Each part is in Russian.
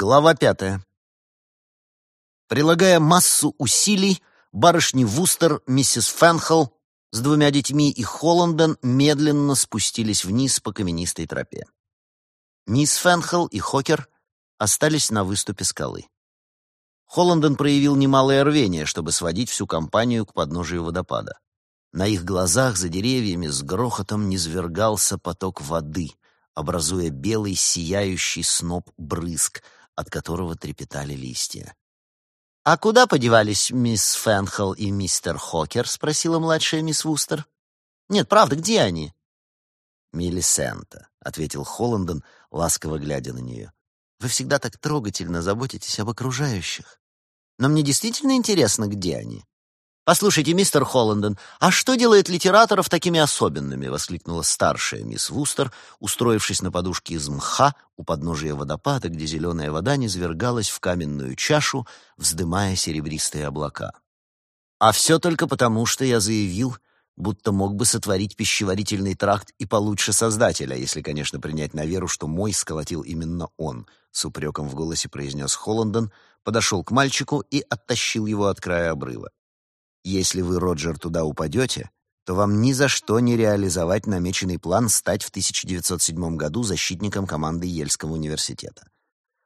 Глава пятая. Прилагая массу усилий, барышни Вустер, миссис Фенхел с двумя детьми и Холланден медленно спустились вниз по каменистой тропе. Мисс Фенхел и Хокер остались на выступе скалы. Холланден проявил немалое рвение, чтобы сводить всю компанию к подножию водопада. На их глазах за деревьями с грохотом низвергался поток воды, образуя белый сияющий сноп брызг, от которого трепетали листья. «А куда подевались мисс Фенхел и мистер Хокер?» — спросила младшая мисс Вустер. «Нет, правда, где они?» «Мелисента», — ответил Холландон, ласково глядя на нее. «Вы всегда так трогательно заботитесь об окружающих. Но мне действительно интересно, где они. «Послушайте, мистер Холландон, а что делает литераторов такими особенными?» — воскликнула старшая мисс Вустер, устроившись на подушке из мха у подножия водопада, где зеленая вода низвергалась в каменную чашу, вздымая серебристые облака. «А все только потому, что я заявил, будто мог бы сотворить пищеварительный тракт и получше Создателя, если, конечно, принять на веру, что мой сколотил именно он», — с упреком в голосе произнес Холландон, подошел к мальчику и оттащил его от края обрыва. Если вы, Роджер, туда упадете, то вам ни за что не реализовать намеченный план стать в 1907 году защитником команды Ельского университета.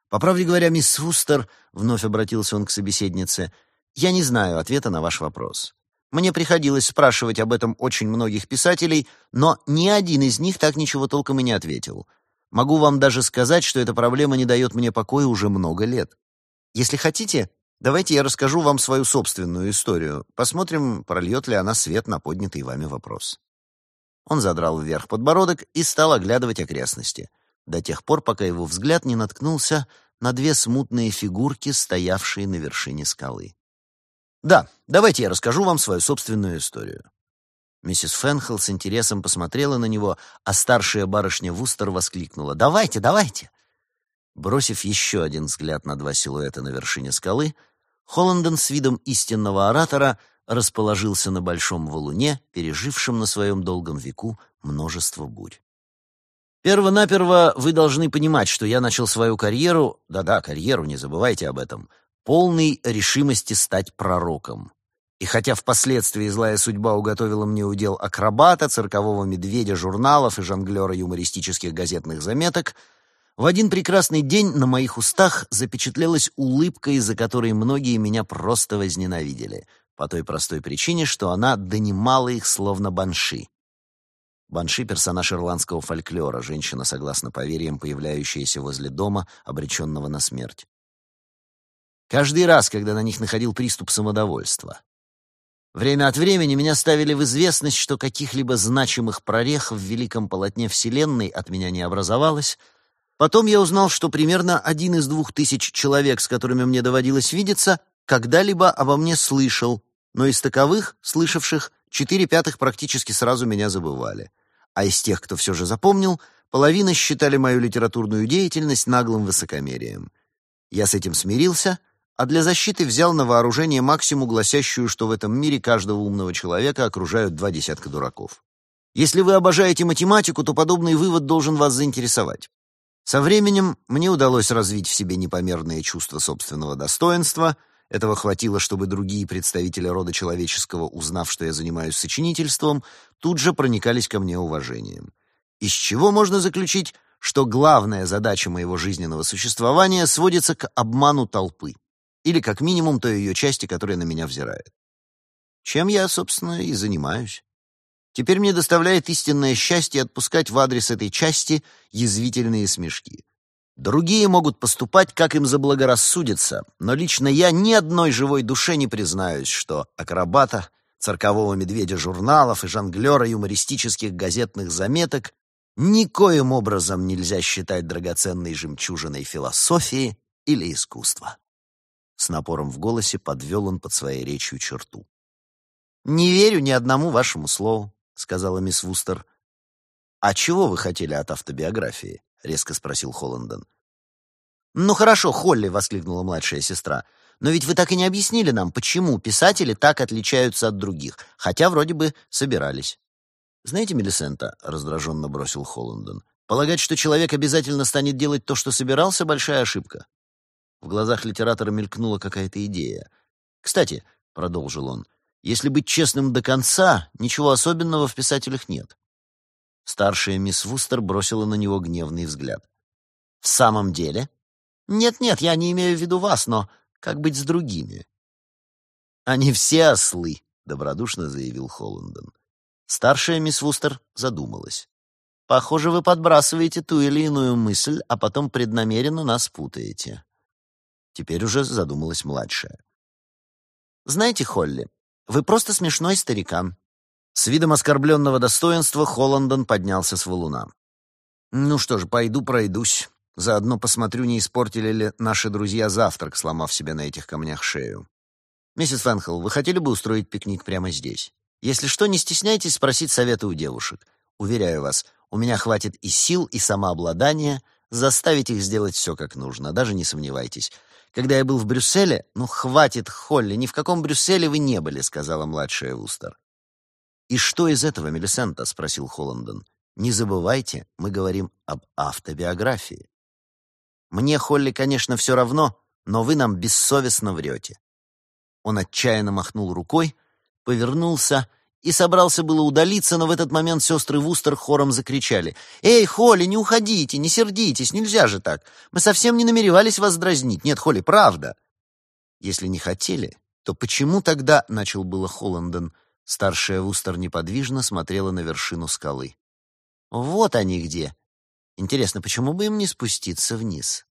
По правде говоря, мисс Фустер, вновь обратился он к собеседнице, я не знаю ответа на ваш вопрос. Мне приходилось спрашивать об этом очень многих писателей, но ни один из них так ничего толком и не ответил. Могу вам даже сказать, что эта проблема не дает мне покоя уже много лет. Если хотите, Давайте я расскажу вам свою собственную историю. Посмотрим, прольет ли она свет на поднятый вами вопрос. Он задрал вверх подбородок и стал оглядывать окрестности, до тех пор, пока его взгляд не наткнулся на две смутные фигурки, стоявшие на вершине скалы. «Да, давайте я расскажу вам свою собственную историю». Миссис Фенхел с интересом посмотрела на него, а старшая барышня Вустер воскликнула «Давайте, давайте!». Бросив еще один взгляд на два силуэта на вершине скалы, Холландон с видом истинного оратора расположился на большом валуне, пережившем на своем долгом веку множество бурь. Первонаперво вы должны понимать, что я начал свою карьеру, да-да, карьеру, не забывайте об этом, полной решимости стать пророком. И хотя впоследствии злая судьба уготовила мне удел акробата, циркового медведя, журналов и жонглера юмористических газетных заметок — в один прекрасный день на моих устах запечатлелась улыбка, из-за которой многие меня просто возненавидели, по той простой причине, что она донимала их словно банши. Банши — персонаж ирландского фольклора, женщина, согласно поверьям, появляющаяся возле дома, обреченного на смерть. Каждый раз, когда на них находил приступ самодовольства. Время от времени меня ставили в известность, что каких-либо значимых прорех в великом полотне Вселенной от меня не образовалось — Потом я узнал, что примерно один из двух тысяч человек, с которыми мне доводилось видеться, когда-либо обо мне слышал, но из таковых, слышавших, четыре пятых практически сразу меня забывали. А из тех, кто все же запомнил, половина считали мою литературную деятельность наглым высокомерием. Я с этим смирился, а для защиты взял на вооружение максимум, гласящую, что в этом мире каждого умного человека окружают два десятка дураков. Если вы обожаете математику, то подобный вывод должен вас заинтересовать. Со временем мне удалось развить в себе непомерное чувство собственного достоинства. Этого хватило, чтобы другие представители рода человеческого, узнав, что я занимаюсь сочинительством, тут же проникались ко мне уважением. Из чего можно заключить, что главная задача моего жизненного существования сводится к обману толпы, или как минимум той ее части, которая на меня взирает. Чем я, собственно, и занимаюсь. Теперь мне доставляет истинное счастье отпускать в адрес этой части язвительные смешки. Другие могут поступать, как им заблагорассудится, но лично я ни одной живой душе не признаюсь, что акробата, циркового медведя журналов и жонглера юмористических газетных заметок никоим образом нельзя считать драгоценной жемчужиной философии или искусства. С напором в голосе подвел он под своей речью черту. «Не верю ни одному вашему слову. — сказала мисс Вустер. «А чего вы хотели от автобиографии?» — резко спросил Холландон. «Ну хорошо, Холли!» — воскликнула младшая сестра. «Но ведь вы так и не объяснили нам, почему писатели так отличаются от других, хотя вроде бы собирались». «Знаете, Мелисента», — раздраженно бросил Холландон, «полагать, что человек обязательно станет делать то, что собирался, — большая ошибка. В глазах литератора мелькнула какая-то идея. «Кстати», — продолжил он, — «если быть честным до конца, ничего особенного в писателях нет». Старшая мисс Вустер бросила на него гневный взгляд. «В самом деле?» «Нет-нет, я не имею в виду вас, но как быть с другими?» «Они все ослы», — добродушно заявил Холландон. Старшая мисс Вустер задумалась. «Похоже, вы подбрасываете ту или иную мысль, а потом преднамеренно нас путаете». Теперь уже задумалась младшая. «Знаете, Холли, вы просто смешной старикан». С видом оскорбленного достоинства Холландон поднялся с валуна. «Ну что ж, пойду пройдусь. Заодно посмотрю, не испортили ли наши друзья завтрак, сломав себе на этих камнях шею. Миссис Фэнхелл, вы хотели бы устроить пикник прямо здесь? Если что, не стесняйтесь спросить совета у девушек. Уверяю вас, у меня хватит и сил, и самообладания заставить их сделать все как нужно, даже не сомневайтесь. Когда я был в Брюсселе... Ну, хватит, Холли, ни в каком Брюсселе вы не были, сказала младшая Вустер. «И что из этого, Мелисента?» — спросил Холландон. «Не забывайте, мы говорим об автобиографии». «Мне, Холли, конечно, все равно, но вы нам бессовестно врете». Он отчаянно махнул рукой, повернулся и собрался было удалиться, но в этот момент сестры Вустер хором закричали. «Эй, Холли, не уходите, не сердитесь, нельзя же так. Мы совсем не намеревались вас дразнить. Нет, Холли, правда». «Если не хотели, то почему тогда...» — начал было Холландон. Старшая Вустер неподвижно смотрела на вершину скалы. «Вот они где. Интересно, почему бы им не спуститься вниз?»